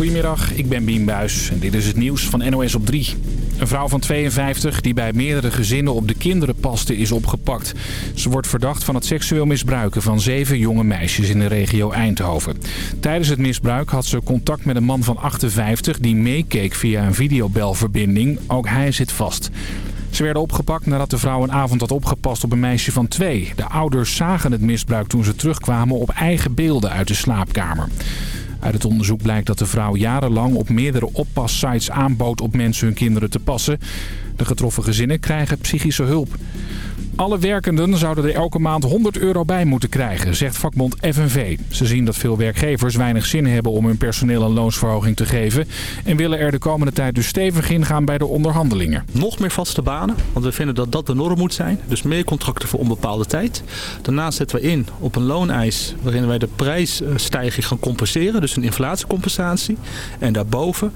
Goedemiddag, ik ben Bien Buis en dit is het nieuws van NOS op 3. Een vrouw van 52 die bij meerdere gezinnen op de kinderen paste is opgepakt. Ze wordt verdacht van het seksueel misbruiken van zeven jonge meisjes in de regio Eindhoven. Tijdens het misbruik had ze contact met een man van 58 die meekeek via een videobelverbinding. Ook hij zit vast. Ze werden opgepakt nadat de vrouw een avond had opgepast op een meisje van twee. De ouders zagen het misbruik toen ze terugkwamen op eigen beelden uit de slaapkamer. Uit het onderzoek blijkt dat de vrouw jarenlang op meerdere oppassites aanbood op mensen hun kinderen te passen. De getroffen gezinnen krijgen psychische hulp. Alle werkenden zouden er elke maand 100 euro bij moeten krijgen, zegt vakbond FNV. Ze zien dat veel werkgevers weinig zin hebben om hun personeel een loonsverhoging te geven... en willen er de komende tijd dus stevig ingaan bij de onderhandelingen. Nog meer vaste banen, want we vinden dat dat de norm moet zijn. Dus meer contracten voor onbepaalde tijd. Daarnaast zetten we in op een looneis waarin wij de prijsstijging gaan compenseren. Dus een inflatiecompensatie. En daarboven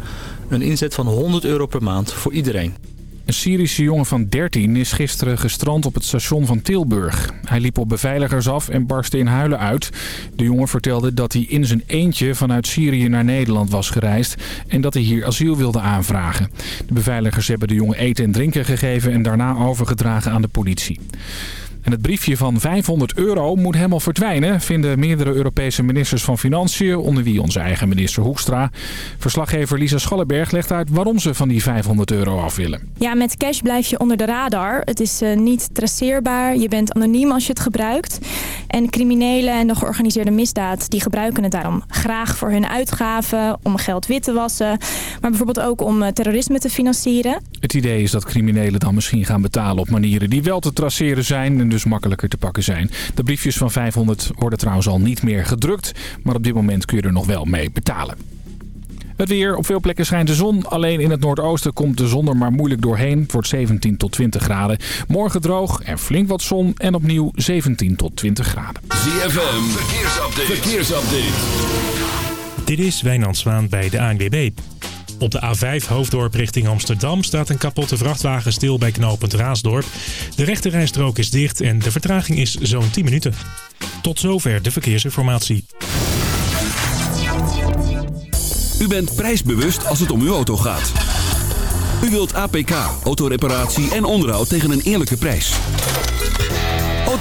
een inzet van 100 euro per maand voor iedereen. Een Syrische jongen van 13 is gisteren gestrand op het station van Tilburg. Hij liep op beveiligers af en barstte in huilen uit. De jongen vertelde dat hij in zijn eentje vanuit Syrië naar Nederland was gereisd... en dat hij hier asiel wilde aanvragen. De beveiligers hebben de jongen eten en drinken gegeven... en daarna overgedragen aan de politie. En het briefje van 500 euro moet helemaal verdwijnen, vinden meerdere Europese ministers van Financiën, onder wie onze eigen minister Hoekstra. Verslaggever Lisa Schallenberg legt uit waarom ze van die 500 euro af willen. Ja, met cash blijf je onder de radar. Het is uh, niet traceerbaar, je bent anoniem als je het gebruikt. En criminelen en de georganiseerde misdaad, die gebruiken het daarom graag voor hun uitgaven, om geld wit te wassen, maar bijvoorbeeld ook om uh, terrorisme te financieren. Het idee is dat criminelen dan misschien gaan betalen op manieren die wel te traceren zijn en dus makkelijker te pakken zijn. De briefjes van 500 worden trouwens al niet meer gedrukt, maar op dit moment kun je er nog wel mee betalen. Het weer. Op veel plekken schijnt de zon. Alleen in het noordoosten komt de zon er maar moeilijk doorheen. Het wordt 17 tot 20 graden. Morgen droog en flink wat zon. En opnieuw 17 tot 20 graden. ZFM. Verkeersupdate. Verkeersupdate. Dit is Wijnand Zwaan bij de ANWB. Op de A5 Hoofddorp richting Amsterdam staat een kapotte vrachtwagen stil bij knooppunt Raasdorp. De rechterrijstrook is dicht en de vertraging is zo'n 10 minuten. Tot zover de verkeersinformatie. U bent prijsbewust als het om uw auto gaat. U wilt APK, autoreparatie en onderhoud tegen een eerlijke prijs.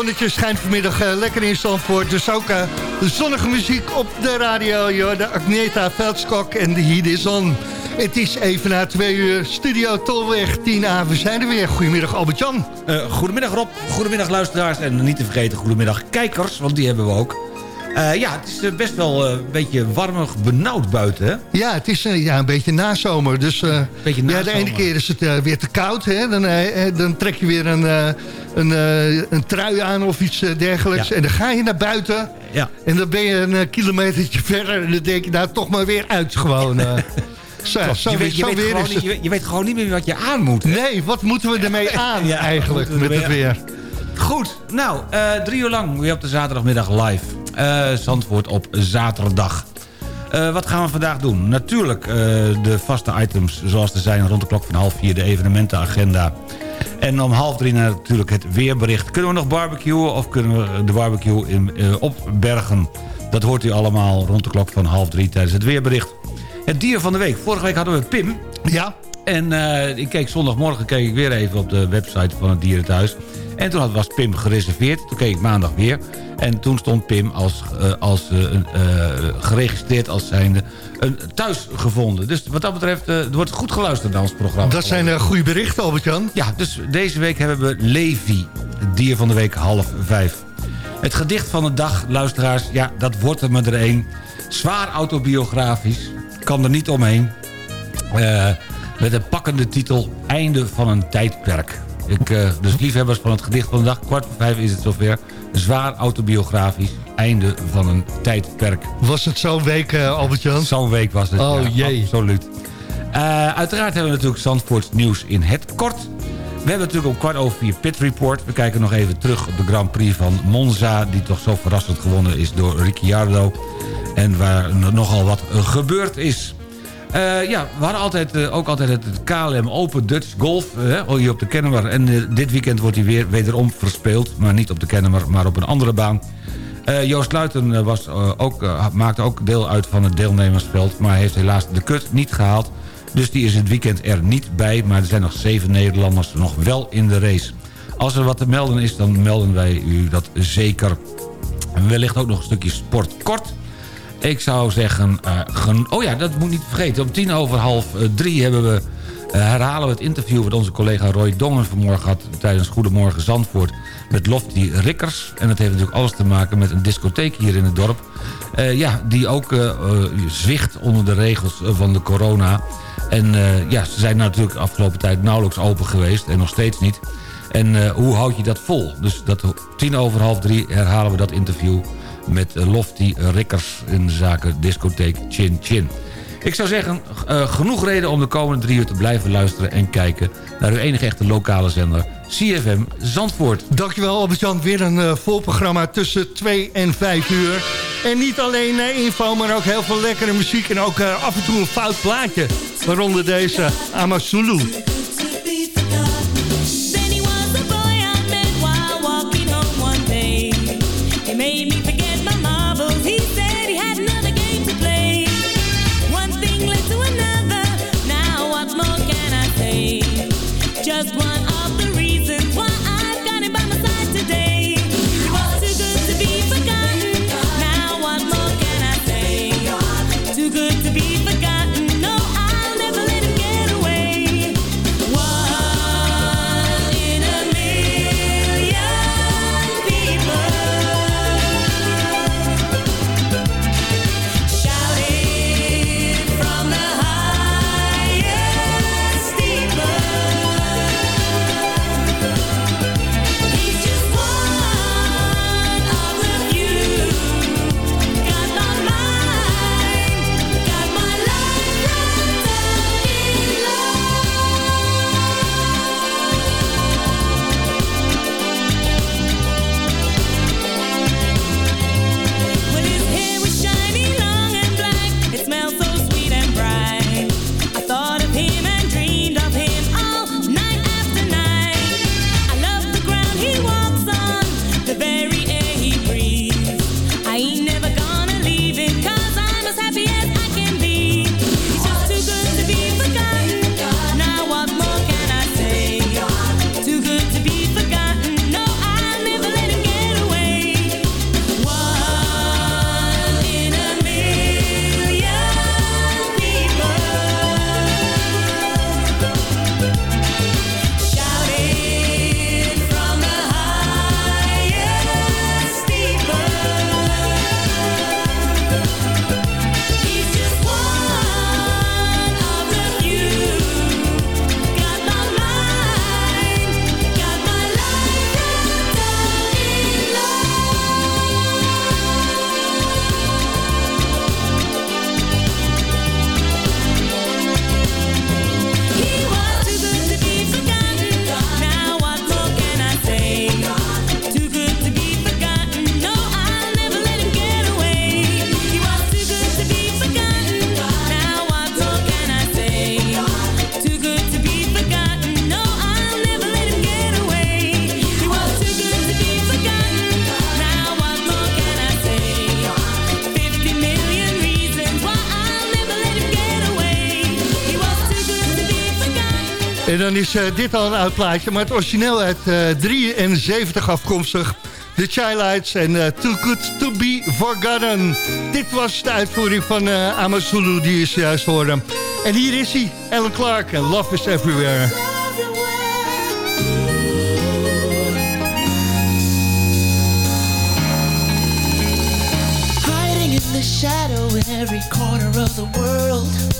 Zonnetje schijnt vanmiddag uh, lekker in Zandvoort. Dus ook uh, de zonnige muziek op de radio. Joh, de Agneta Veldskok en de Heat is on. Het is even na twee uur. Studio Tolweg 10A. We zijn er weer. Goedemiddag Albert-Jan. Uh, goedemiddag Rob. Goedemiddag luisteraars. En niet te vergeten, goedemiddag kijkers. Want die hebben we ook. Uh, ja, het is best wel uh, een beetje warmig benauwd buiten, hè? Ja, het is uh, ja, een beetje nazomer. Dus beetje nazomer. Ja, de ene keer is het weer te koud, hè? Dan, dan trek je weer een, een, een trui aan of iets dergelijks. Ja. En dan ga je naar buiten. Ja. En dan ben je een kilometertje verder. En dan denk je, nou, toch maar weer uit gewoon. Zo, zo, je, weet, je, weet weer niet, je, je, weet gewoon niet meer wat je aan moet. Hè? Nee, wat moeten we ermee aan ja, eigenlijk met het weer? Goed, nou, drie uur lang weer op de zaterdagmiddag live. Uh, Zandvoort op zaterdag. Uh, wat gaan we vandaag doen? Natuurlijk de vaste items zoals er zijn rond de klok van half vier... de evenementenagenda. En om half drie natuurlijk het weerbericht. Kunnen we nog barbecuen of kunnen we de barbecue in, opbergen? Dat hoort u allemaal rond de klok van half drie tijdens het weerbericht. Het dier van de week. Vorige week hadden we Pim. Ja. En ik keek zondagmorgen keek ik weer even op de website van het dierenthuis. En toen was Pim gereserveerd. Toen keek ik maandag weer. En toen stond Pim als, uh, als, geregistreerd als zijnde thuis gevonden. Dus wat dat betreft er wordt goed geluisterd naar ons programma. Dat zijn goede berichten, Albert-Jan. Ja, dus deze week hebben we Levi, het dier van de week half vijf. Het gedicht van de dag, luisteraars, ja, dat wordt er maar er een. Zwaar autobiografisch, kan er niet omheen. met een pakkende titel Einde van een tijdperk. Ik, uh, dus liefhebbers van het gedicht van de dag, kwart voor vijf is het zover. Zwaar autobiografisch, einde van een tijdperk. Was het zo'n week, uh, Albert-Jan? Zo'n week was het, Oh jee. Absoluut. Uh, uiteraard hebben we natuurlijk Zandvoorts nieuws in het kort. We hebben natuurlijk om kwart over vier Pit Report. We kijken nog even terug op de Grand Prix van Monza... die toch zo verrassend gewonnen is door Ricciardo. En waar nogal wat gebeurd is. Uh, ja, we hadden altijd, uh, ook altijd het KLM Open Dutch Golf uh, hier op de Kennemer. En dit weekend wordt hij weer wederom verspeeld. Maar niet op de Kennemer, maar op een andere baan. Joost Luiten was, ook, maakte ook deel uit van het deelnemersveld... maar heeft helaas de kut niet gehaald. Dus die is het weekend er niet bij. Maar er zijn nog zeven Nederlanders nog wel in de race. Als er wat te melden is, dan melden wij u dat zeker. En wellicht ook nog een stukje sport kort... Ik zou zeggen... Uh, oh ja, dat moet niet vergeten. Om tien over half uh, drie hebben we, uh, herhalen we het interview... wat onze collega Roy Dongen vanmorgen had... tijdens Goedemorgen Zandvoort met Lofty Rikkers. En dat heeft natuurlijk alles te maken met een discotheek hier in het dorp. ja, die ook zwicht onder de regels van de corona. En ja, ze zijn natuurlijk de afgelopen tijd nauwelijks open geweest. En nog steeds niet. En hoe houd je dat vol? Dus dat, tien over half drie herhalen we dat interview met Lofty Rikkers in zaken discotheek Chin Chin. Ik zou zeggen, uh, genoeg reden om de komende drie uur te blijven luisteren en kijken... naar uw enige echte lokale zender, CFM Zandvoort. Dankjewel Albert-Jan, weer een uh, vol programma tussen 2 en 5 uur. En niet alleen uh, info, maar ook heel veel lekkere muziek... en ook af en toe een fout plaatje, waaronder deze Amazulu. Dan is dit al een oud plaatje, maar het origineel uit 73 afkomstig. The Childlights en uh, Too Good To Be Forgotten. Dit was de uitvoering van Amazulu die is juist hoorde. En hier is hij, Alan Clark en Love is Everywhere. Shadow in every corner of the world.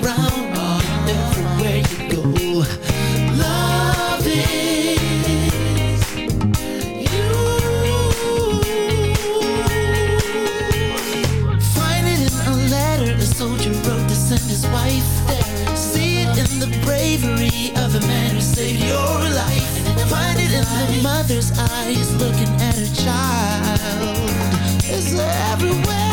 saved your life. Find it in the mother's eyes looking at her child. It's everywhere,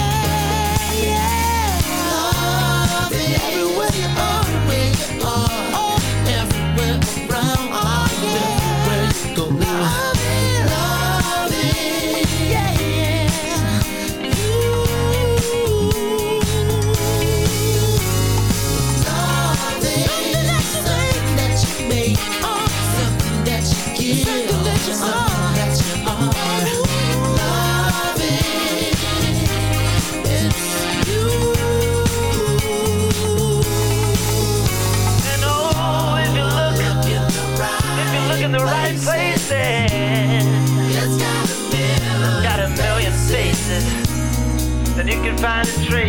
find the traces.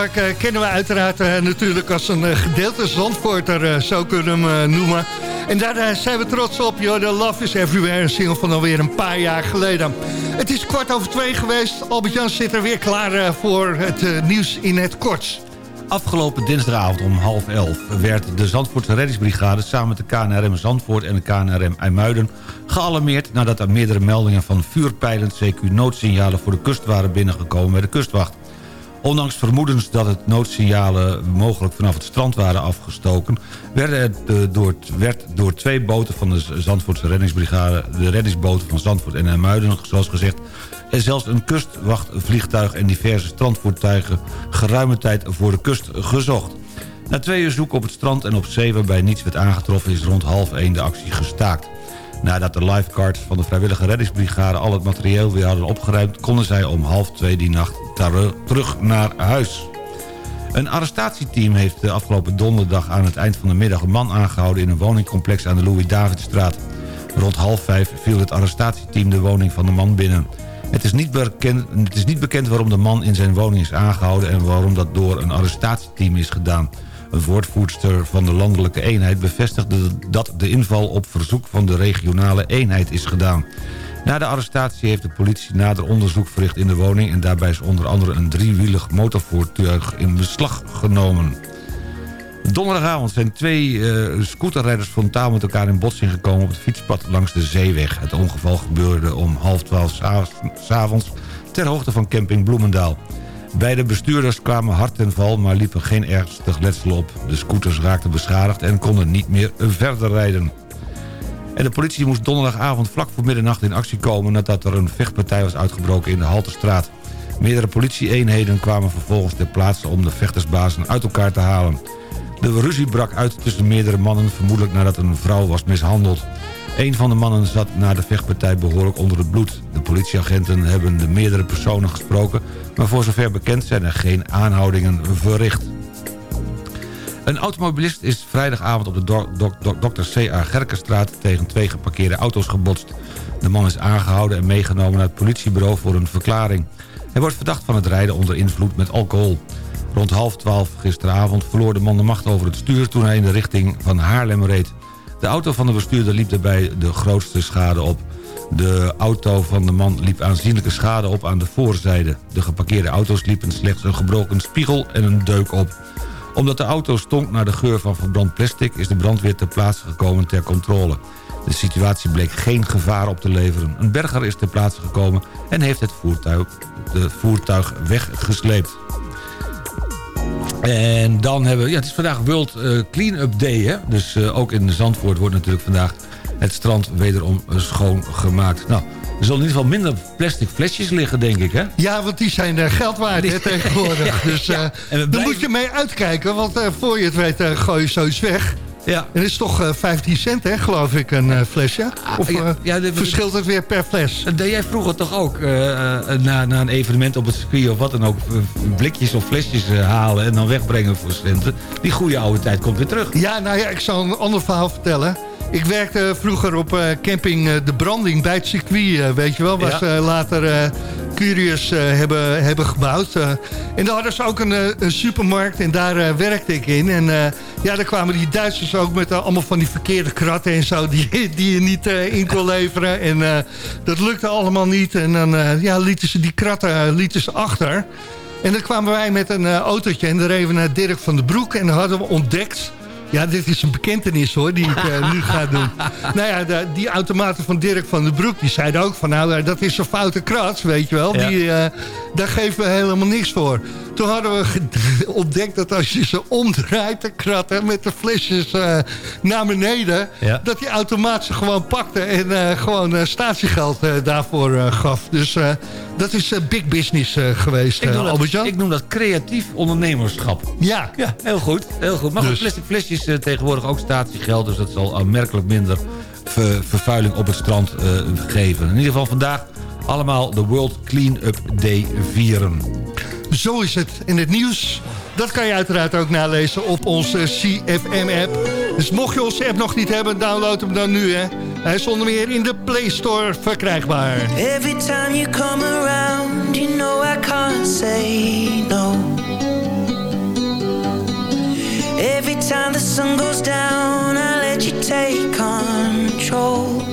Clark eh, kennen we uiteraard eh, natuurlijk als een uh, gedeelte Zandvoorter, zo kunnen noemen. En daar zijn we trots op, joh. The Love is Everywhere, een single van alweer een paar jaar geleden. Het is kwart over twee geweest. Albert-Jan zit er weer klaar voor het nieuws in het kort. Afgelopen dinsdagavond om half elf werd de Zandvoortse reddingsbrigade... samen met de KNRM Zandvoort en de KNRM IJmuiden gealarmeerd... nadat er meerdere meldingen van vuurpijlen CQ noodsignalen voor de kust waren binnengekomen bij de kustwacht. Ondanks vermoedens dat het noodsignalen mogelijk vanaf het strand waren afgestoken... Werden het, uh, door, werd door twee boten van de Zandvoortse reddingsbrigade... de reddingsboten van Zandvoort en Hermuiden, zoals gezegd... en zelfs een kustwachtvliegtuig en diverse strandvoertuigen... geruime tijd voor de kust gezocht. Na twee uur zoeken op het strand en op zee waarbij niets werd aangetroffen... is rond half één de actie gestaakt. Nadat de lifeguards van de vrijwillige reddingsbrigade al het materieel weer hadden opgeruimd... konden zij om half twee die nacht terug naar huis. Een arrestatieteam heeft de afgelopen donderdag aan het eind van de middag... een man aangehouden in een woningcomplex aan de Louis-Davidstraat. Rond half vijf viel het arrestatieteam de woning van de man binnen. Het is, niet bekend, het is niet bekend waarom de man in zijn woning is aangehouden... en waarom dat door een arrestatieteam is gedaan. Een woordvoerster van de landelijke eenheid bevestigde dat de inval op verzoek van de regionale eenheid is gedaan. Na de arrestatie heeft de politie nader onderzoek verricht in de woning... en daarbij is onder andere een driewielig motorvoertuig in beslag genomen. Donderdagavond zijn twee eh, scooterrijders frontaal met elkaar in botsing gekomen... op het fietspad langs de zeeweg. Het ongeval gebeurde om half twaalf s'avonds ter hoogte van camping Bloemendaal. Beide bestuurders kwamen hard ten val, maar liepen geen ernstig letsel op. De scooters raakten beschadigd en konden niet meer verder rijden. En de politie moest donderdagavond vlak voor middernacht in actie komen... nadat er een vechtpartij was uitgebroken in de Halterstraat. Meerdere politieeenheden kwamen vervolgens ter plaatse om de vechtersbazen uit elkaar te halen. De ruzie brak uit tussen meerdere mannen, vermoedelijk nadat een vrouw was mishandeld. Een van de mannen zat na de vechtpartij behoorlijk onder het bloed. De politieagenten hebben de meerdere personen gesproken... maar voor zover bekend zijn er geen aanhoudingen verricht. Een automobilist is vrijdagavond op de Dr. C.A. Gerkenstraat... tegen twee geparkeerde auto's gebotst. De man is aangehouden en meegenomen naar het politiebureau voor een verklaring. Hij wordt verdacht van het rijden onder invloed met alcohol. Rond half twaalf gisteravond verloor de man de macht over het stuur... toen hij in de richting van Haarlem reed. De auto van de bestuurder liep daarbij de grootste schade op. De auto van de man liep aanzienlijke schade op aan de voorzijde. De geparkeerde auto's liepen slechts een gebroken spiegel en een deuk op. Omdat de auto stonk naar de geur van verbrand plastic... is de brandweer ter plaatse gekomen ter controle. De situatie bleek geen gevaar op te leveren. Een berger is ter plaatse gekomen en heeft het voertuig, de voertuig weggesleept. En dan hebben we... Ja, het is vandaag World uh, Clean-up Day. Hè? Dus uh, ook in Zandvoort wordt natuurlijk vandaag het strand wederom schoongemaakt. Nou, er zullen in ieder geval minder plastic flesjes liggen, denk ik, hè? Ja, want die zijn uh, geld waard hè, tegenwoordig. Dus uh, ja, blijven... daar moet je mee uitkijken, want uh, voor je het weet gooi je zoiets weg. Ja. En het is toch uh, 15 cent, hè, geloof ik, een uh, flesje? Of ja, ja, de, verschilt het weer per fles? Dat deed jij vroeger toch ook, na, na een evenement op het circuit of wat dan ook... blikjes of flesjes halen en dan wegbrengen voor centen. Die goede oude tijd komt weer terug. Ja, nou ja, ik zal een ander verhaal vertellen. Ik werkte vroeger op camping De Branding bij het circuit, weet je wel. Waar ja. ze later Curious hebben, hebben gebouwd. en daar hadden ze ook een, een supermarkt en daar werkte ik in. En ja, daar kwamen die Duitsers ook met allemaal van die verkeerde kratten en zo... die, die je niet in kon leveren. En dat lukte allemaal niet. En dan ja, lieten ze die kratten lieten ze achter. En dan kwamen wij met een autootje en dan reden we naar Dirk van den Broek... en dan hadden we ontdekt ja, dit is een bekentenis hoor, die ik uh, nu ga doen. nou ja, de, die automaten van Dirk van den Broek, die zeiden ook van... nou, eh, dat is een foute krat, weet je wel. Die, uh, daar geven we helemaal niks voor. Toen hadden we ontdekt dat als je ze omdraait, de kratten... met de flesjes uh, naar beneden... Ja. dat die automaat ze gewoon pakte en gewoon statiegeld daarvoor gaf. Dus dat is big business geweest, Albert-Jan. Ik noem dat creatief ondernemerschap. Ja. Ja, heel goed. Heel goed. Maar dus. plastic flesjes tegenwoordig ook statiegeld... dus dat zal aanmerkelijk minder ver, vervuiling op het strand geven. In ieder geval vandaag allemaal de World Clean Up Day vieren. Zo is het in het nieuws. Dat kan je uiteraard ook nalezen op onze CFM-app. Dus mocht je onze app nog niet hebben, download hem dan nu. Hè. Hij is onder meer in de Play Store verkrijgbaar. Every time you come around, you know I can't say no. Every time the sun goes down, I let you take control.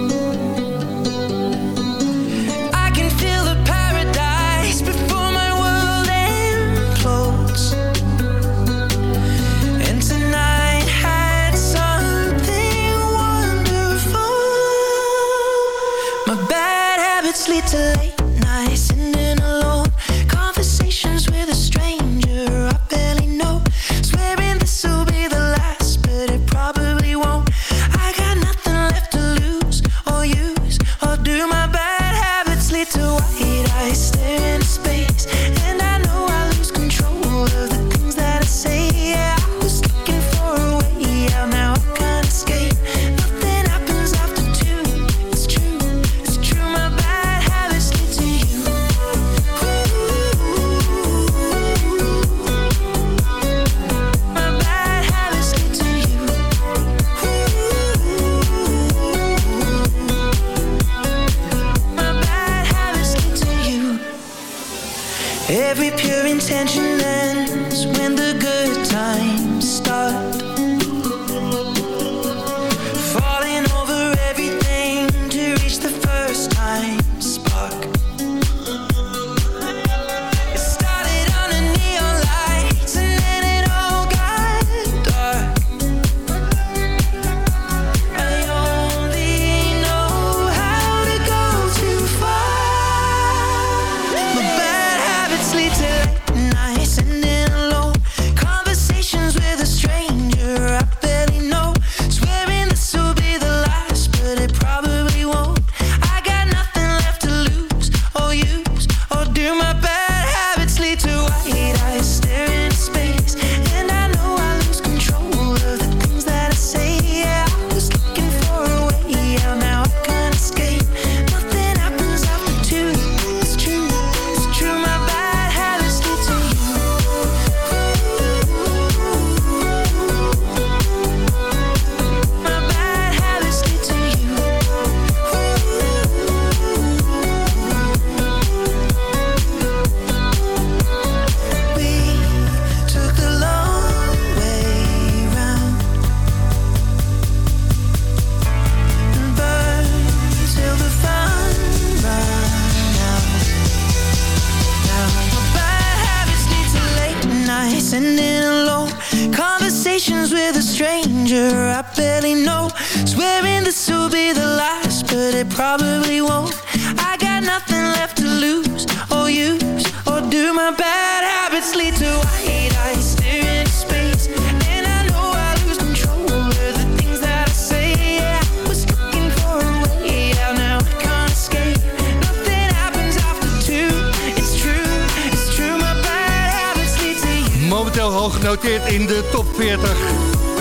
Genoteerd in de top 40.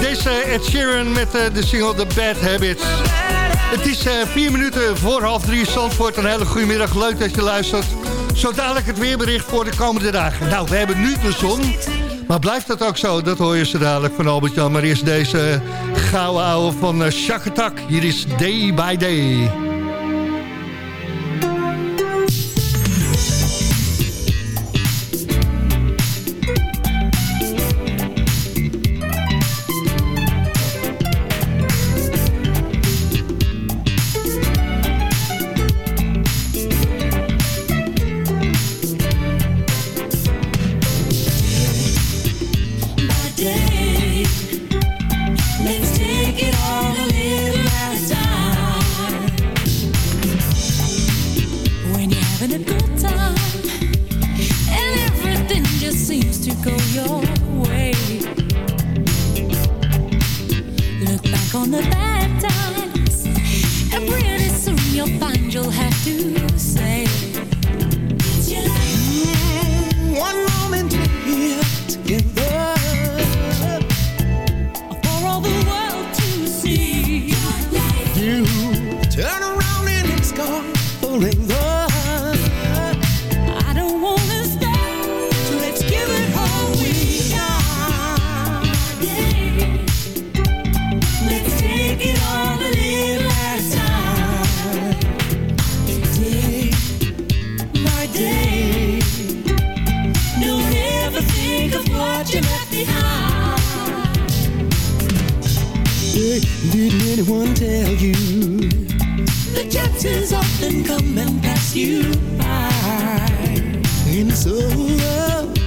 Deze Ed Sheeran met eh, de single The Bad Habits. Het is eh, vier minuten voor half drie Zandvoort. Een hele goede middag. Leuk dat je luistert. Zo dadelijk het weerbericht voor de komende dagen. Nou, we hebben nu de zon. Maar blijft dat ook zo? Dat hoor je zo dadelijk van Albert-Jan. Maar eerst deze gouden ouwe van uh, Shakatak. Hier is Day by Day.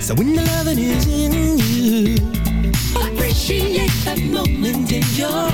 So when the loving is in you, appreciate that moment in your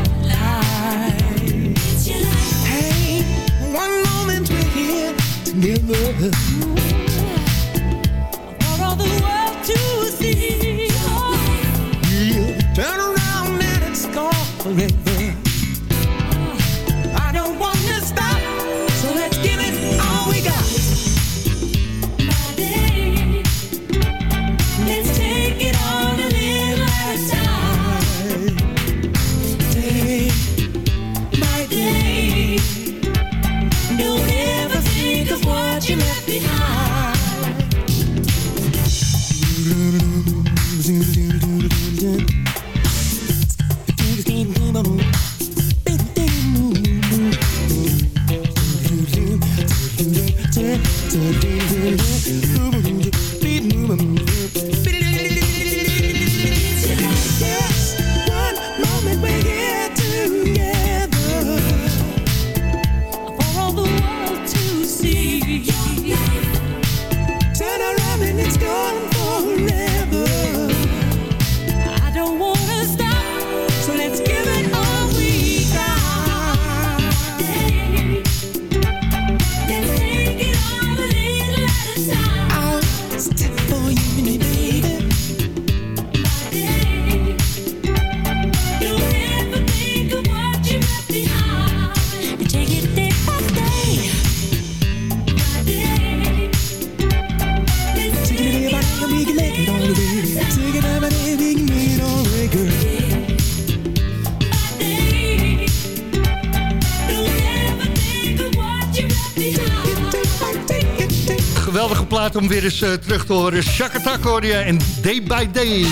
plaat om weer eens eh, terug te horen. Shakatak hoor je en Day by Day.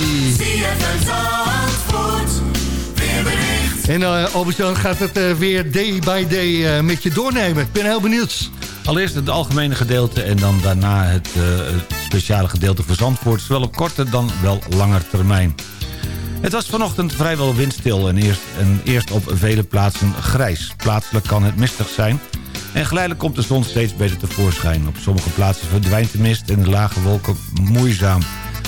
En uh, Albert-Jan gaat het eh, weer day by day eh, met je doornemen. Ik ben heel benieuwd. Allereerst het algemene gedeelte en dan daarna het, eh, het speciale gedeelte voor Zandvoort. Zowel op korte dan wel langer termijn. Het was vanochtend vrijwel windstil en eerst, en eerst op vele plaatsen grijs. Plaatselijk kan het mistig zijn. En geleidelijk komt de zon steeds beter tevoorschijn. Op sommige plaatsen verdwijnt de mist en de lage wolken moeizaam.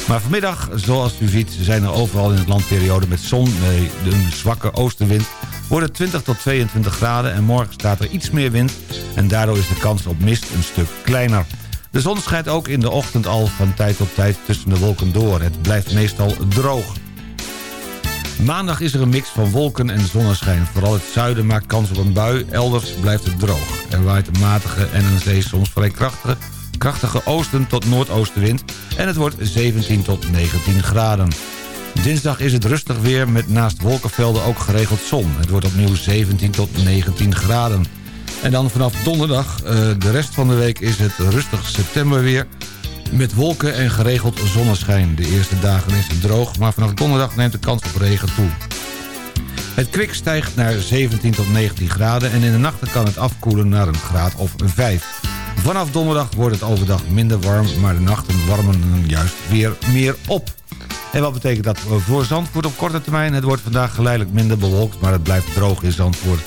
Maar vanmiddag, zoals u ziet, zijn er overal in het land perioden met zon... Nee, een zwakke oostenwind wordt het 20 tot 22 graden en morgen staat er iets meer wind... en daardoor is de kans op mist een stuk kleiner. De zon schijnt ook in de ochtend al van tijd tot tijd tussen de wolken door. Het blijft meestal droog. Maandag is er een mix van wolken en zonneschijn. Vooral het zuiden maakt kans op een bui, elders blijft het droog. Er waait een matige en een zee soms vrij krachtige, krachtige oosten tot noordoostenwind... en het wordt 17 tot 19 graden. Dinsdag is het rustig weer met naast wolkenvelden ook geregeld zon. Het wordt opnieuw 17 tot 19 graden. En dan vanaf donderdag, uh, de rest van de week is het rustig septemberweer... met wolken en geregeld zonneschijn. De eerste dagen is het droog, maar vanaf donderdag neemt de kans op regen toe. Het kwik stijgt naar 17 tot 19 graden... en in de nachten kan het afkoelen naar een graad of 5. Vanaf donderdag wordt het overdag minder warm... maar de nachten warmen juist weer meer op. En wat betekent dat voor Zandvoort op korte termijn? Het wordt vandaag geleidelijk minder bewolkt, maar het blijft droog in Zandvoort.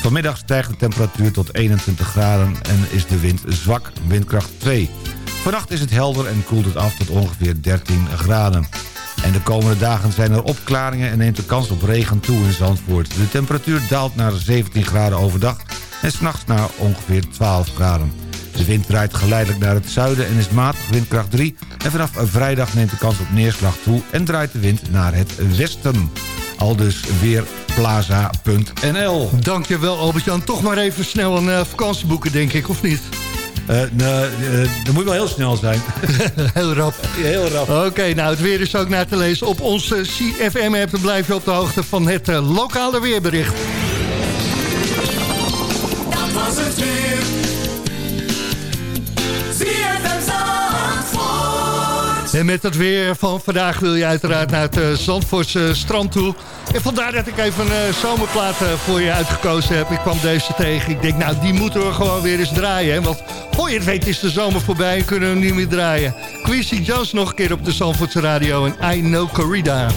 Vanmiddag stijgt de temperatuur tot 21 graden en is de wind zwak, windkracht 2. Vannacht is het helder en koelt het af tot ongeveer 13 graden. En de komende dagen zijn er opklaringen en neemt de kans op regen toe in Zandvoort. De temperatuur daalt naar 17 graden overdag en s'nachts naar ongeveer 12 graden. De wind draait geleidelijk naar het zuiden en is matig windkracht 3. En vanaf vrijdag neemt de kans op neerslag toe en draait de wind naar het westen. Al dus weer plaza.nl. Dankjewel Albert-Jan. Toch maar even snel een uh, vakantie boeken, denk ik, of niet? Uh, nou, uh, dat moet wel heel snel zijn. heel rap. heel rap. Oké, nou het weer is ook naar te lezen op onze CFM-app. Dan blijf je op de hoogte van het lokale weerbericht. Dat was het weer. En met het weer van vandaag wil je uiteraard naar het uh, Zandvoortse strand toe. En vandaar dat ik even een uh, zomerplaat uh, voor je uitgekozen heb. Ik kwam deze tegen. Ik denk, nou, die moeten we gewoon weer eens draaien. Hè? Want voor je het weet is de zomer voorbij en kunnen we hem niet meer draaien. Quincy Jones nog een keer op de Zandvoortse radio en I Know Corrida.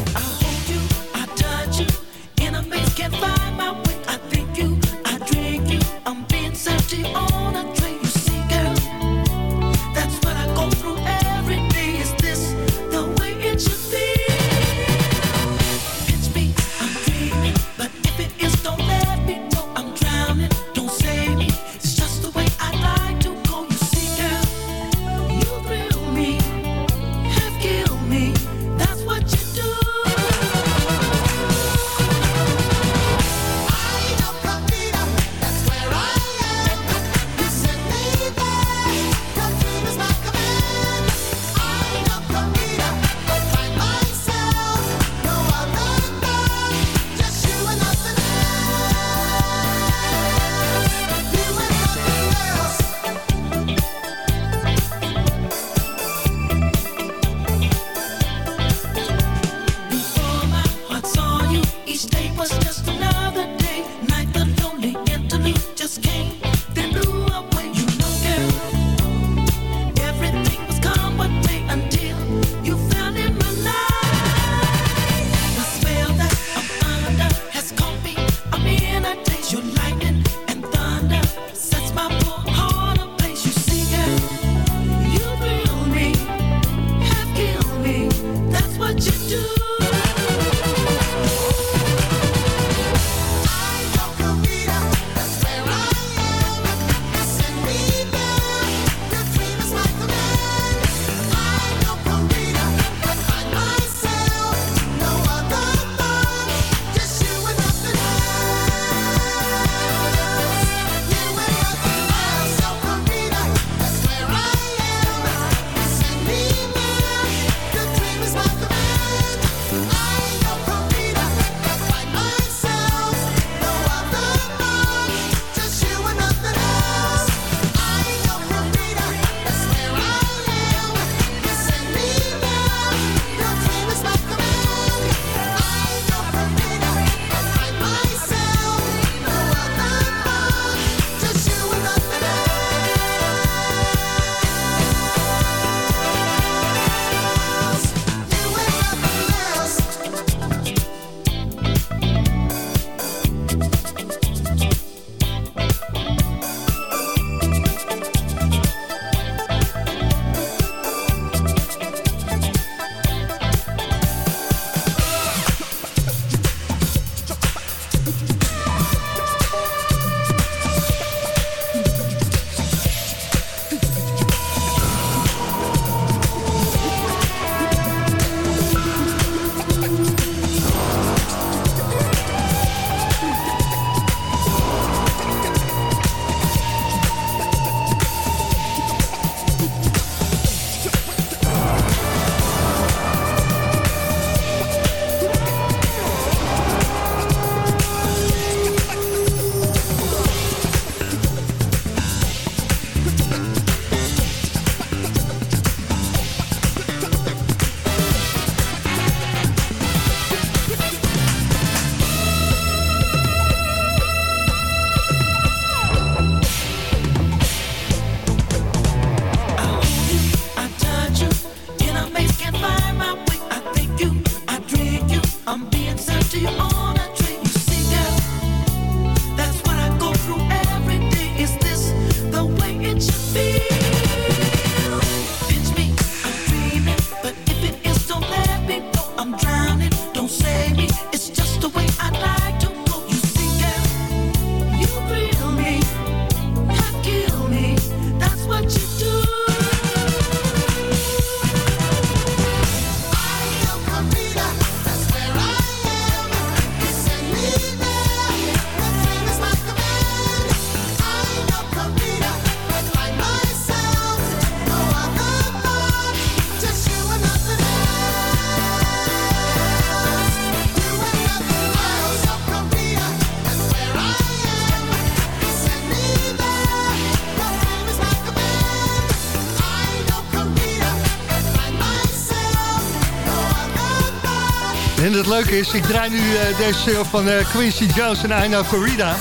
Het leuke is, ik draai nu uh, deze single van uh, Quincy Jones en Aina Corrida.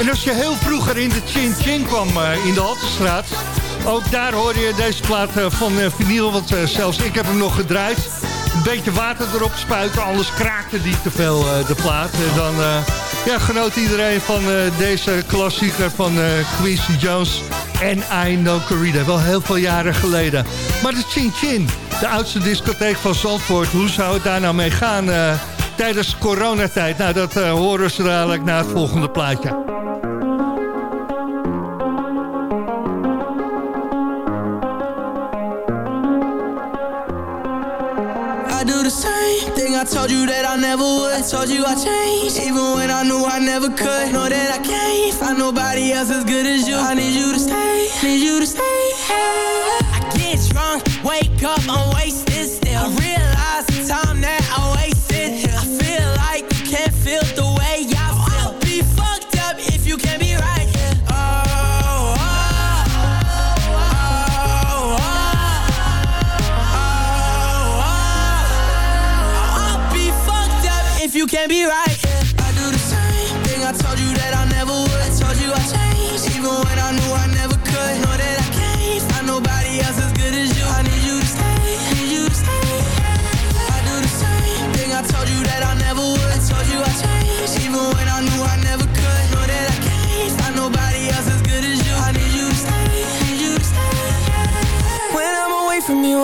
En als je heel vroeger in de Chin Chin kwam uh, in de Haltestraat... ook daar hoorde je deze plaat van vinyl, want zelfs ik heb hem nog gedraaid. Een beetje water erop spuiten, anders kraakte die te veel de plaat. En dan ja, genoot iedereen van deze klassieker van Quincy Jones en I Know Corrida. Wel heel veel jaren geleden. Maar de Chin Chin, de oudste discotheek van Zandvoort. Hoe zou het daar nou mee gaan uh, tijdens coronatijd? Nou, dat uh, horen ze dadelijk na het volgende plaatje. I told you that I never would. I told you I changed, even when I knew I never could. Know that I can't find nobody else as good as you. I need you to stay, need you to stay. Wake up, I'm wasted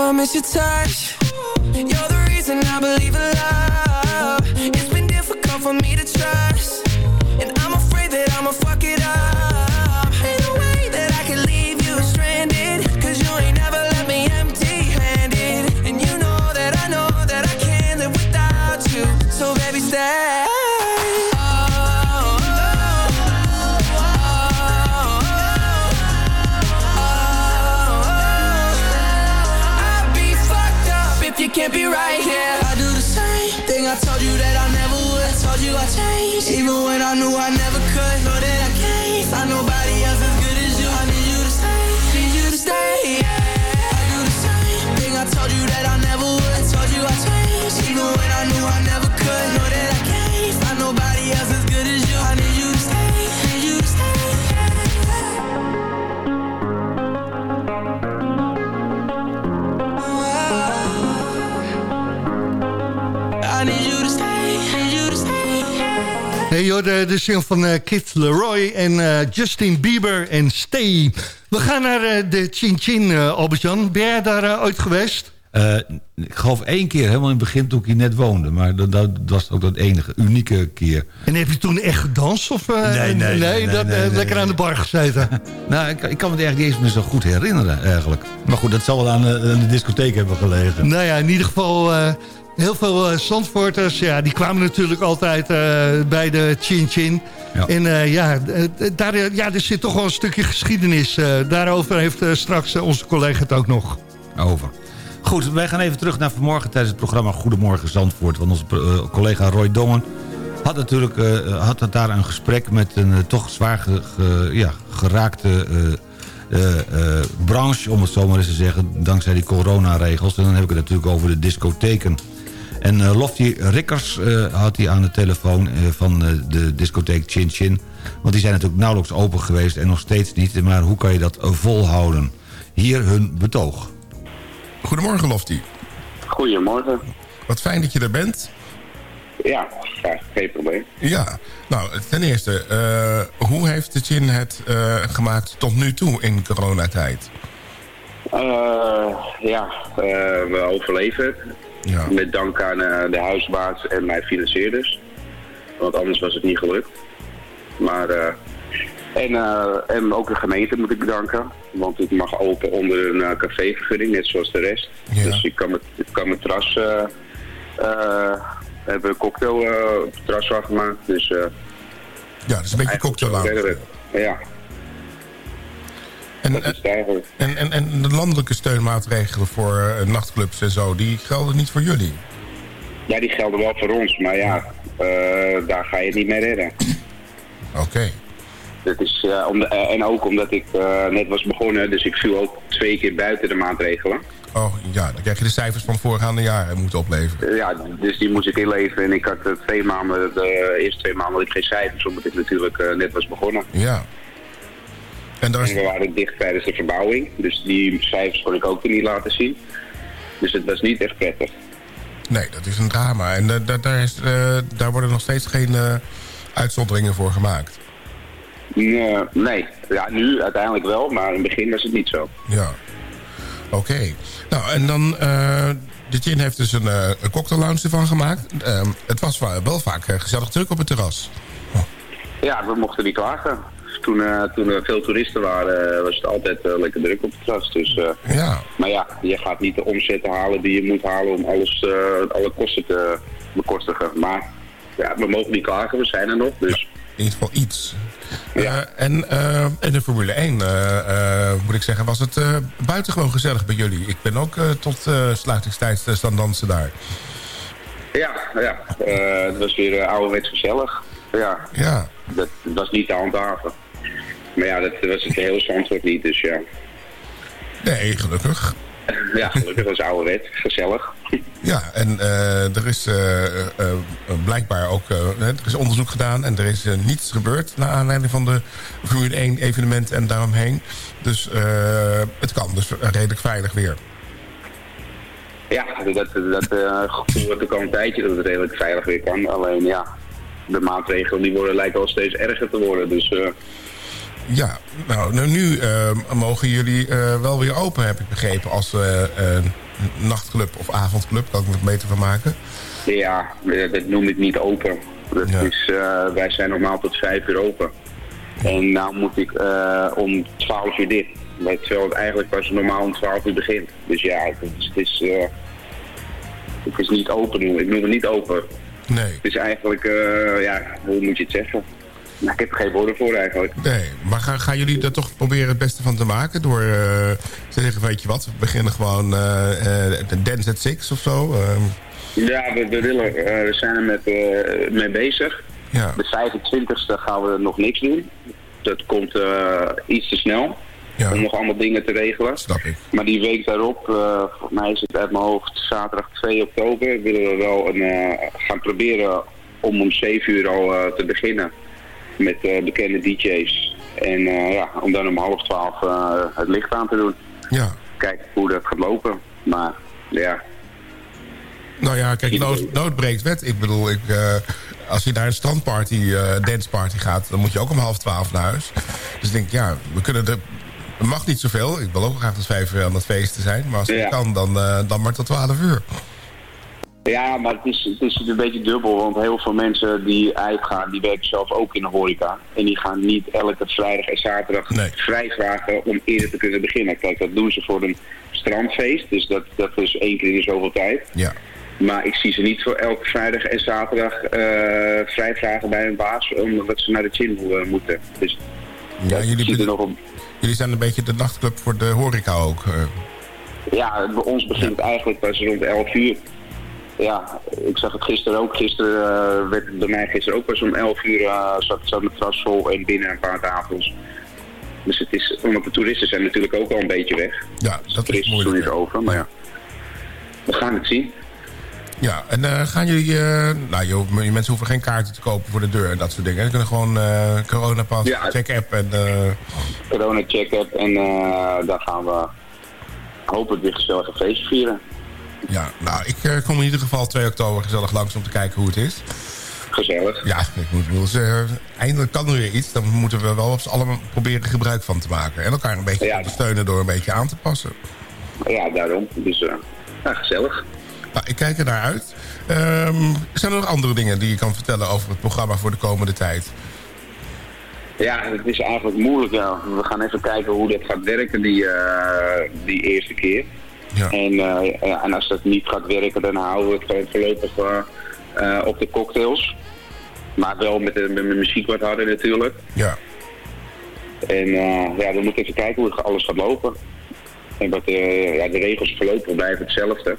I miss your touch. You're the reason I believe in love De, de single van uh, Kid Leroy en uh, Justin Bieber en Stay. We gaan naar uh, de Chin Chin, Albert-Jan. Ben jij daar ooit geweest? ik geloof één keer, helemaal in het begin toen ik hier net woonde. Maar dat, dat, was ook dat enige, unieke keer. En heb je toen echt gedanst? Of, nee, nee, nee, nee, dat, Lekker aan de bar gezeten? nou, ik, ik, kan me het eigenlijk niet eens meer zo goed herinneren, eigenlijk. Maar goed, dat zal wel aan, aan de discotheek hebben gelegen. Nou ja, in ieder geval Heel veel uh, Zandvoorters, ja, die kwamen natuurlijk altijd uh, bij de Chin Chin. Ja. En uh, ja, daar, ja, er zit toch wel een stukje geschiedenis. daarover heeft straks onze collega het ook nog. Over. Goed, wij gaan even terug naar vanmorgen tijdens het programma Goedemorgen Zandvoort. Want onze collega Roy Dongen had natuurlijk had het daar een gesprek met een toch zwaar ge, ge, ja, geraakte... branche, om het zo maar eens te zeggen, dankzij die coronaregels. En dan heb ik het natuurlijk over de discotheken. En uh, Lofty Rikkers uh, had hij aan de telefoon uh, van de discotheek Chin Chin. Want die zijn natuurlijk nauwelijks open geweest en nog steeds niet. Maar hoe kan je dat volhouden? Hier hun betoog. Goedemorgen Lofty. Goedemorgen. Wat fijn dat je er bent. Ja, geen probleem. Ja, nou ten eerste, hoe heeft de Chin het gemaakt tot nu toe in coronatijd? ja, we overleven ja. Met dank aan uh, de huisbaas en mijn financierders. Want anders was het niet gelukt. Maar, uh, en, uh, en ook de gemeente moet ik bedanken. Want ik mag open onder een cafévergunning, net zoals de rest. Ja. Dus ik kan, met, ik kan mijn terras... hebben een cocktail op het terras van gemaakt. Dus, ja, dat is een beetje cocktail Ja, en, en, en, en, de landelijke steunmaatregelen voor uh, nachtclubs en zo, die gelden niet voor jullie? Ja, die gelden wel voor ons, maar ja, uh, daar ga je het niet mee redden. Oké. dat is, eh, om, eh, en ook omdat ik eh, net was begonnen, dus ik viel ook twee keer buiten de maatregelen. Oh ja, dan krijg je de cijfers van voorgaande jaren moeten opleveren. Ja, dus die moest ik inleveren en ik had eh, twee maanden, de eerste twee maanden had ik geen cijfers, omdat ik natuurlijk eh, net was begonnen. Ja. En, daar is... we waren dicht tijdens de verbouwing, dus die cijfers kon ik ook weer niet laten zien. Dus het was niet echt prettig. Nee, dat is een drama. En daar, is, eh, daar worden nog steeds geen eh, uitzonderingen voor gemaakt. Nee, nee, ja, nu uiteindelijk wel, maar in het begin was het niet zo. Ja. Oké. Nou, en dan... eh de Gin heeft dus een, een cocktail lounge ervan gemaakt. Ehm, het was wa- wel vaak gezellig druk op het terras. Ja, we mochten niet klagen. Toen, eh, toen er veel toeristen waren, eh, was het altijd eh, lekker druk op het terras. Dus, Ja. Maar ja, je gaat niet de omzet halen die je moet halen om alles, alle kosten te bekostigen. Maar ja, we mogen niet klagen, we zijn er nog. Dus In ieder geval iets. Eh, en, en de Formule 1, eh, eh, moet ik zeggen, was het buitengewoon gezellig bij jullie. Ik ben ook tot sluitingstijd staan dansen daar. ja, ja het was weer uh, ouderwets gezellig. Ja, Ja. dat, dat was niet te handhaven. Maar ja, dat was het heel Zandvoort niet, dus ja. Nee, gelukkig. Ja, gelukkig was ouderwets, gezellig. Ja, en eh, er is eh, eh, blijkbaar ook er is onderzoek gedaan... en er is niets gebeurd naar aanleiding van de Formule 1 evenement en daaromheen. Dus eh, het kan dus redelijk veilig weer. Ja, dat, dat gevoel had ik al een tijdje dat het redelijk veilig weer kan. Alleen ja, de maatregelen die worden, lijken wel steeds erger te worden. Dus eh, Ja, nou, nou, nu eh, mogen jullie eh, wel weer open, heb ik begrepen... als eh, eh, nachtclub of avondclub, kan ik me beter van maken. ja, dat noem ik niet open. Dat is, wij zijn normaal tot vijf uur open. En nou moet ik om 12 uur dicht. Terwijl het eigenlijk pas normaal om 12 uur begint. Dus ja, het is, het is, het is niet open. Ik noem het niet open. Nee. Het is eigenlijk, ja, hoe moet je het zeggen? Nou, ik heb er geen woorden voor eigenlijk. Nee, maar gaan, gaan jullie er toch proberen het beste van te maken? Door eh, te zeggen, weet je wat, we beginnen gewoon eh eh, de Dance at Six of zo. ehm. Ja, we, we, willen, we zijn er met, mee bezig. Ja. De 25e gaan we nog niks doen. Dat komt iets te snel. Om nog allemaal dingen te regelen. Snap ik. Maar die week daarop, volgens mij is het uit mijn hoofd zaterdag 2 oktober, willen we wel een, gaan proberen om om 7 uur al te beginnen. Met eh, bekende DJ's. En eh, ja, om dan om half 12 eh, het licht aan te doen. Ja. Kijken hoe dat gaat lopen. Maar ja, Nou ja, kijk, nood, nood breekt wet. Ik bedoel, ik, als je naar een strandparty, eh danceparty gaat... dan moet je ook om half twaalf naar huis. Dus ik denk, ja, we kunnen er... Het mag niet zoveel. Ik wil ook graag tot vijf uur aan het feest zijn. Maar als het Ja. kan, dan, dan maar tot twaalf uur. Ja, maar het is, het is een beetje dubbel, want heel veel mensen die uitgaan, die werken zelf ook in de horeca. En die gaan niet elke vrijdag en zaterdag vrij vragen om eerder te kunnen beginnen. Kijk, dat doen ze voor een strandfeest, dus dat, dat is één keer in de zoveel tijd. Ja. Maar ik zie ze niet voor elke vrijdag en zaterdag eh vrij vragen bij hun baas, omdat ze naar de gym eh, moeten. Dus Ja, jullie, er nog op. jullie zijn een beetje de nachtclub voor de horeca ook. eh. Ja, bij ons begint het eigenlijk pas rond 11 uur. Ja, ik zag het gisteren ook. Gisteren eh, werd het bij mij gisteren ook pas om 11 uur uh, zat, zat het terras vol en binnen een paar tafels. Dus het is, omdat de toeristen zijn natuurlijk ook al een beetje weg. Ja, dat is moeilijk. is over, maar ja. We gaan het zien. Ja, en eh, gaan jullie... nou, je, mensen hoeven geen kaarten te kopen voor de deur en dat soort dingen. Ze kunnen gewoon eh coronapas, Ja. check-app en... Corona check-up en dan gaan we hopelijk weer gezellig een feestje vieren. Ja, nou, ik eh, kom in ieder geval 2 oktober gezellig langs om te kijken hoe het is. Gezellig. Ja, ik moet wel zeggen, eindelijk kan er weer iets. Dan moeten we wel op z'n allen proberen gebruik van te maken. En elkaar een beetje te ondersteunen door een beetje aan te passen. Ja, daarom. Dus eh ja, gezellig. Nou, ik kijk er naar uit. Ehm, zijn er nog andere dingen die je kan vertellen over het programma voor de komende tijd? Ja, het is eigenlijk moeilijk. Ja. We gaan even kijken hoe dat gaat werken die, eh, die eerste keer. En, eh, ja, en als dat niet gaat werken, dan houden we het gewoon voorlopig eh, op de cocktails. Maar wel met de, met de muziek wat harder natuurlijk. Ja. En eh, ja, we moeten even kijken hoe alles gaat lopen. En wat, ja, de regels voorlopig blijven hetzelfde.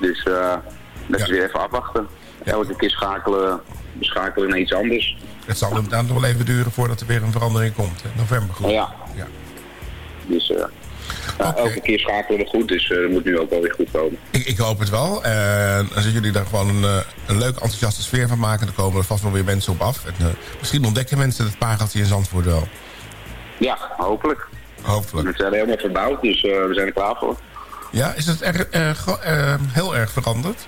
Dus dat is weer even afwachten. Elke keer schakelen we schakelen naar iets anders. Het zal inderdaad nog wel even duren voordat er weer een verandering komt. In november goed. Ja. ja. Dus uh, nou, elke keer schakelen we goed, dus uh, dat moet nu ook wel weer goed komen. Ik, ik hoop het wel. En als jullie daar gewoon een, uh, een leuke, enthousiaste sfeer van maken... dan komen er vast wel weer mensen op af. En, misschien ontdekken mensen het paargeltje in Zandvoort wel. Ja, hopelijk. Hopelijk. We zijn helemaal verbouwd, dus we zijn er klaar voor. Ja, is het er, heel erg veranderd?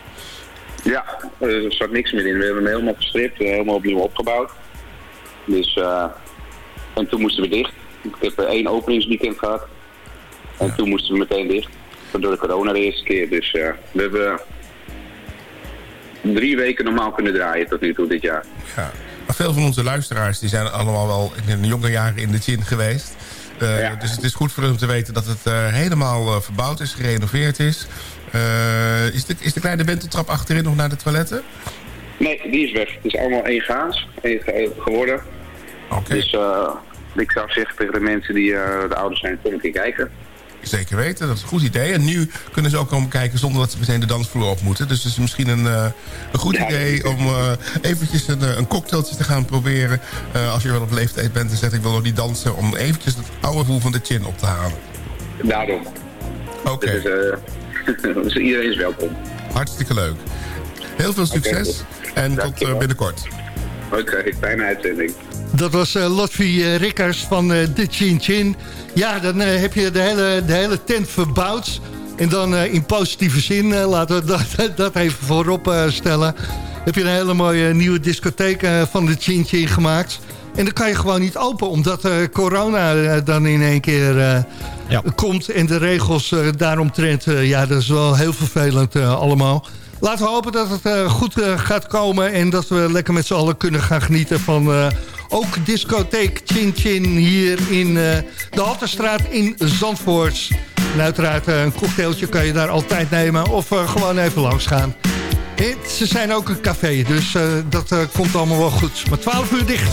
Ja, er zat niks meer in. We hebben hem helemaal gestript, helemaal opnieuw opgebouwd. Dus, uh, en toen moesten we dicht. Ik heb één openingsweekend gehad. En ja. toen moesten we meteen dicht. Door de corona de eerste keer. Dus uh, we hebben drie weken normaal kunnen draaien tot nu toe dit jaar. Ja. Maar veel van onze luisteraars die zijn allemaal wel in de jonge jaren in de chin geweest. Uh, ja. Dus het is goed voor hun om te weten dat het uh, helemaal verbouwd is, gerenoveerd is. is, de, is de kleine wenteltrap achterin nog naar de toiletten? Nee, die is weg. Het is allemaal één gaans één geworden. Okay. Dus ik zou zeggen tegen de mensen die de ouders zijn, kom een keer kijken. Zeker weten, dat is een goed idee. En nu kunnen ze ook komen kijken zonder dat ze meteen de dansvloer op moeten. Dus het is misschien een, uh, een goed ja, idee om uh, eventjes een, een cocktailtje te gaan proberen. Uh, als je wel op leeftijd bent en zegt ik wil nog niet dansen. Om eventjes het oude gevoel van de chin op te halen. Daarom. Oké. Okay. Dus, dus, iedereen is welkom. Hartstikke leuk. Heel veel succes okay, en tot binnenkort. Oké, okay, fijne uitzending. Dat was uh, Lotfi uh, Rikkers van uh, de Chin Chin. Ja, dan heb je de hele, de hele tent verbouwd. En dan in positieve zin, laten we dat, dat even voorop stellen... heb je een hele mooie nieuwe discotheek van de Chin Chin gemaakt. En dan kan je gewoon niet open, omdat corona dan in één keer ja. komt... en de regels daaromtrent, ja, dat is wel heel vervelend allemaal... Laten we hopen dat het uh, goed uh, gaat komen... en dat we lekker met z'n allen kunnen gaan genieten van... Uh, ook discotheek Chin Chin hier in de Halterstraat in Zandvoort. En uiteraard een cocktailtje kan je daar altijd nemen... of gewoon even langs gaan. Ze zijn ook een café, dus dat komt allemaal wel goed. Maar 12 uur dicht.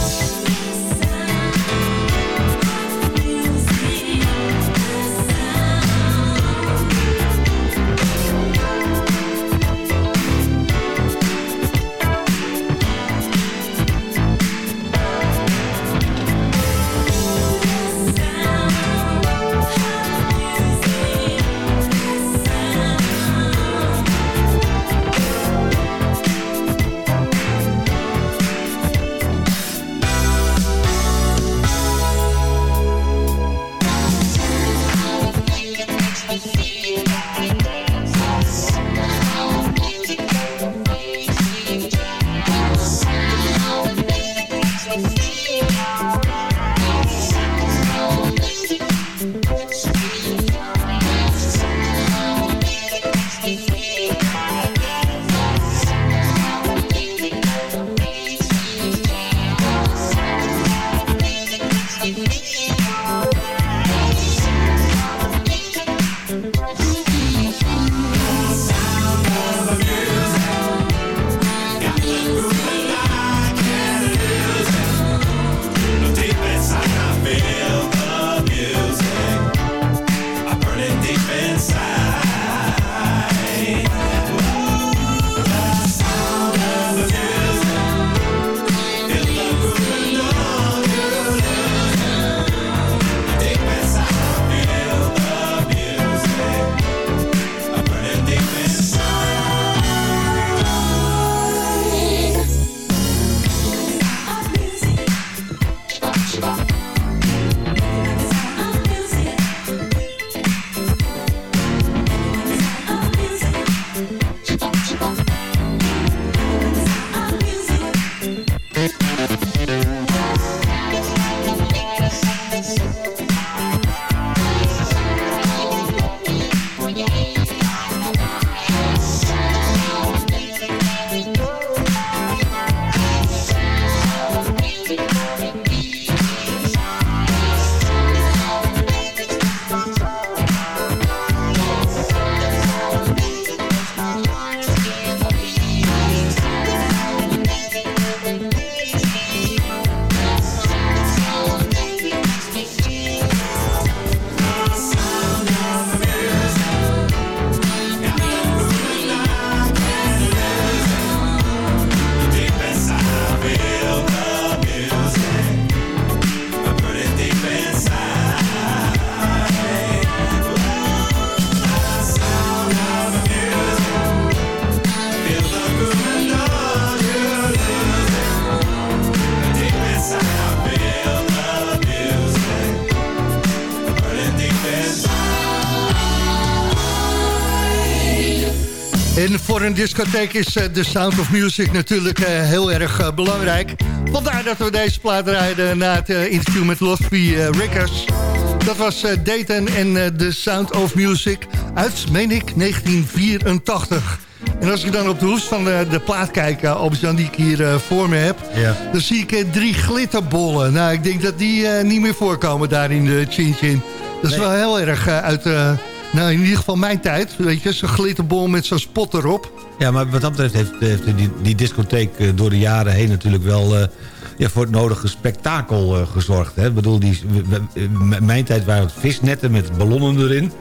Discotheek is de Sound of Music natuurlijk heel erg belangrijk. Vandaar dat we deze plaat rijden na het interview met Losby Rickers. Dat was Dayton en de Sound of Music uit, meen ik, 1984. En als ik dan op de hoes van de, de plaat kijk, uh, Albert-Jan, die ik hier uh, voor me heb... Ja. dan zie ik uh, drie glitterbollen. Nou, ik denk dat die niet meer voorkomen daar in de Chin Chin. Dat is Nee. wel heel erg uit, nou in ieder geval mijn tijd. Weet je, zo'n glitterbol met zo'n spot erop. Ja, maar wat dat betreft heeft, heeft die, die discotheek eh, door de jaren heen natuurlijk wel... eh, ja, voor het nodige spektakel eh, gezorgd. Hè? Ik bedoel, die, mijn tijd waren het visnetten met ballonnen erin.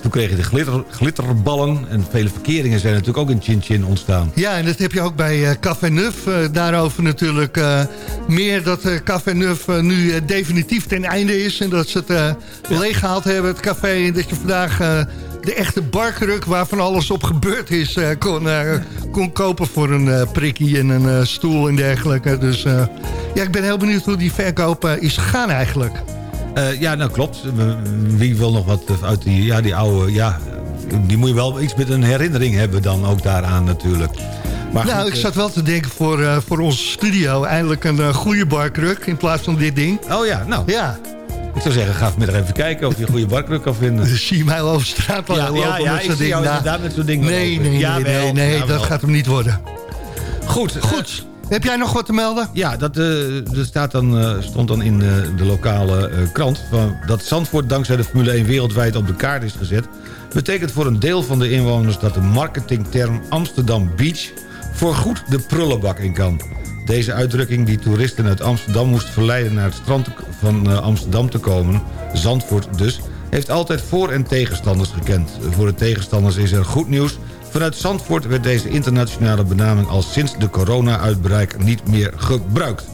Toen kreeg je de glitter, glitterballen. En vele verkeringen zijn natuurlijk ook in Chin Chin ontstaan. Ja, en dat heb je ook bij eh Café Neuf. Eh, daarover natuurlijk eh, meer dat eh, Café Neuf eh, nu eh, definitief ten einde is. En dat ze het eh leeggehaald hebben, het café. En dat je vandaag eh, de echte barkruk waarvan alles op gebeurd is... eh, kon, eh, kon kopen voor een eh, prikkie en een stoel en dergelijke. Dus ja, ik ben heel benieuwd hoe die verkoop is gegaan eigenlijk. Ja, nou klopt. Wie wil nog wat uit die, ja, die oude... Ja, die moet je wel iets met een herinnering hebben dan ook daaraan natuurlijk. Maar nou, goed, ik zat wel te denken voor, eh, voor onze studio... eindelijk een goede barkruk in plaats van dit ding. Oh ja, nou. Ja. Zou zeggen, ga vanmiddag even kijken of je een goede barkruk kan vinden. Dus zie je mij over straat Ja, lopen ja, ja, met zo'n ding. Nou, met zo'n ding Nee, nee, nee, nee, nee jawel. dat gaat hem niet worden. Goed. Goed. Heb jij nog wat te melden? Ja, dat eh, er staat dan, eh, stond dan in eh, de lokale eh, krant... Van, dat Zandvoort dankzij de Formule 1 wereldwijd op de kaart is gezet... betekent voor een deel van de inwoners dat de marketingterm Amsterdam Beach... voorgoed de prullenbak in kan. Deze uitdrukking die toeristen uit Amsterdam moest verleiden... naar het strand van eh, Amsterdam te komen, Zandvoort dus... heeft altijd voor- en tegenstanders gekend. Voor de tegenstanders is er goed nieuws... Vanuit Zandvoort werd deze internationale benaming al sinds de corona-uitbraak niet meer gebruikt.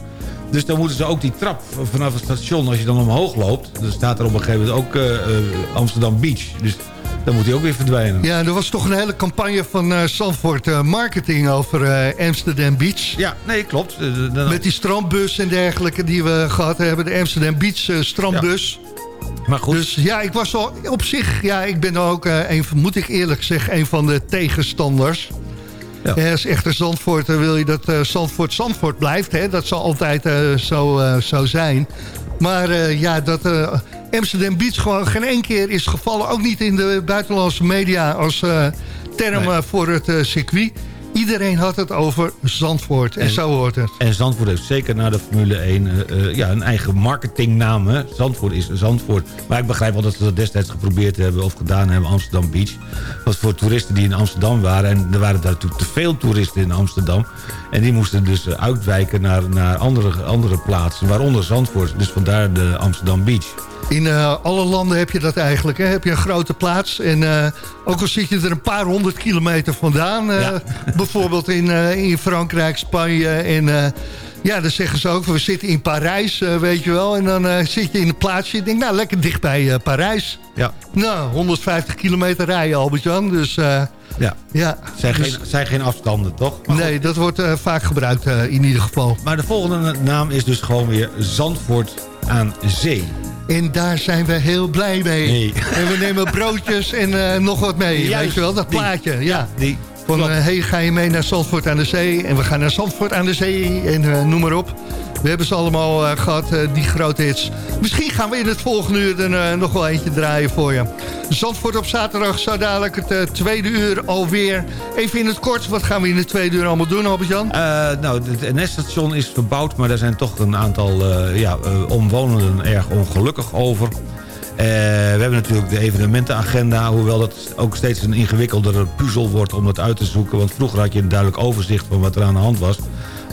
Dus dan moeten ze ook die trap vanaf het station, als je dan omhoog loopt... dan staat er op een gegeven moment ook eh, eh, Amsterdam Beach. Dus dan moet die ook weer verdwijnen. Ja, er was toch een hele campagne van Zandvoort eh, Marketing over eh, Amsterdam Beach. Ja, nee, klopt. Dan- Met die strandbus en dergelijke die we gehad hebben. De Amsterdam Beach strandbus. Maar goed. Dus ja, ik was al op zich... Ja, ik ben ook, een, moet ik eerlijk zeggen, een van de tegenstanders. Ja. Als echte Zandvoorter wil je dat Zandvoort Zandvoort blijft. Hè? Dat zal altijd zo, zo zijn. Maar ja, dat Amsterdam Beach gewoon geen één keer is gevallen. Ook niet in de buitenlandse media als eh, term Nee. eh, voor het eh, circuit. Iedereen had het over Zandvoort. En, En- zo hoort het. En Zandvoort heeft zeker na de Formule 1 eh, eh, ja, een eigen marketingnaam. Hè? Zandvoort is Zandvoort. Maar ik begrijp wel dat ze dat destijds geprobeerd hebben of gedaan hebben. Amsterdam Beach. was voor toeristen die in Amsterdam waren. En er waren daar natuurlijk te veel toeristen in Amsterdam. En die moesten dus uitwijken naar, naar andere, andere plaatsen. Waaronder Zandvoort. Dus vandaar de Amsterdam Beach. In eh, alle landen heb je dat eigenlijk. Hè? Heb je een grote plaats. En eh, ook al zit je er een paar honderd kilometer vandaan. eh, Ja. Bijvoorbeeld in, in Frankrijk, Spanje. En ja, dan zeggen ze ook, we zitten in Parijs, weet je wel. En dan zit je in een plaatsje. Ik denk, nou, lekker dicht bij eh, Parijs. Ja, Nou, 150 kilometer rijden, Albert-Jan. Dus ja. ja. Zijn, Dus- geen, zijn geen afstanden, toch? Maar goed. nee, dat wordt vaak gebruikt in ieder geval. Maar de volgende naam is dus gewoon weer Zandvoort aan Zee. En daar zijn we heel blij mee. Nee. En we nemen broodjes en eh, nog wat mee. Juist, weet je wel, dat die. plaatje. Ja. Die, Van, klopt. eh, hey, ga je mee naar Zandvoort aan de Zee? En we gaan naar Zandvoort aan de Zee. En eh, noem maar op. We hebben ze allemaal eh, gehad, eh, die grote hits. Misschien gaan we in het volgende uur er nog wel eentje draaien voor je. Zandvoort op zaterdag, zo dadelijk het tweede uur alweer. Even in het kort, wat gaan we in het tweede uur allemaal doen, Albert-Jan? Nou, het NS-station is verbouwd, maar daar zijn toch een aantal ja, omwonenden erg ongelukkig over. Eh, we hebben natuurlijk de evenementenagenda, hoewel dat ook steeds een ingewikkeldere puzzel wordt om dat uit te zoeken. Want vroeger had je een duidelijk overzicht van wat er aan de hand was.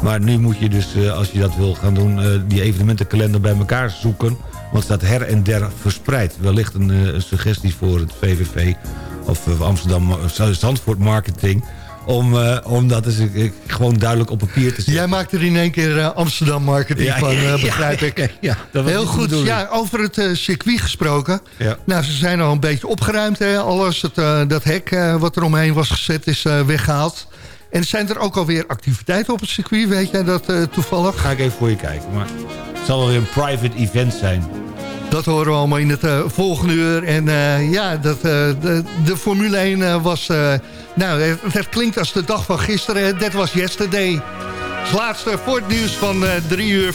Maar nu moet je dus, eh, als je dat wil gaan doen, eh, die evenementenkalender bij elkaar zoeken. Want het staat her en der verspreid. Wellicht een, suggestie voor het VVV of Amsterdam Zandvoort Marketing... Om, eh, om dat gewoon duidelijk op papier te zetten. Jij maakt er in één keer eh, Amsterdam marketing Ja, van, eh, begrijp ja, ik. ja, dat Heel goed. Ja, over het circuit gesproken. Ja. Nou, ze zijn al een beetje opgeruimd. Hè. Alles, het, dat hek wat er omheen was gezet, is eh, weggehaald. En zijn er ook alweer activiteiten op het circuit? Weet jij dat toevallig? Ga ik even voor je kijken. Maar het zal wel weer een private event zijn. Dat horen we allemaal in het volgende uur. En ja, dat, de, de, Formule 1 was... nou, het, klinkt als de dag van gisteren. Dat was yesterday. Het laatste voor het nieuws van drie uur.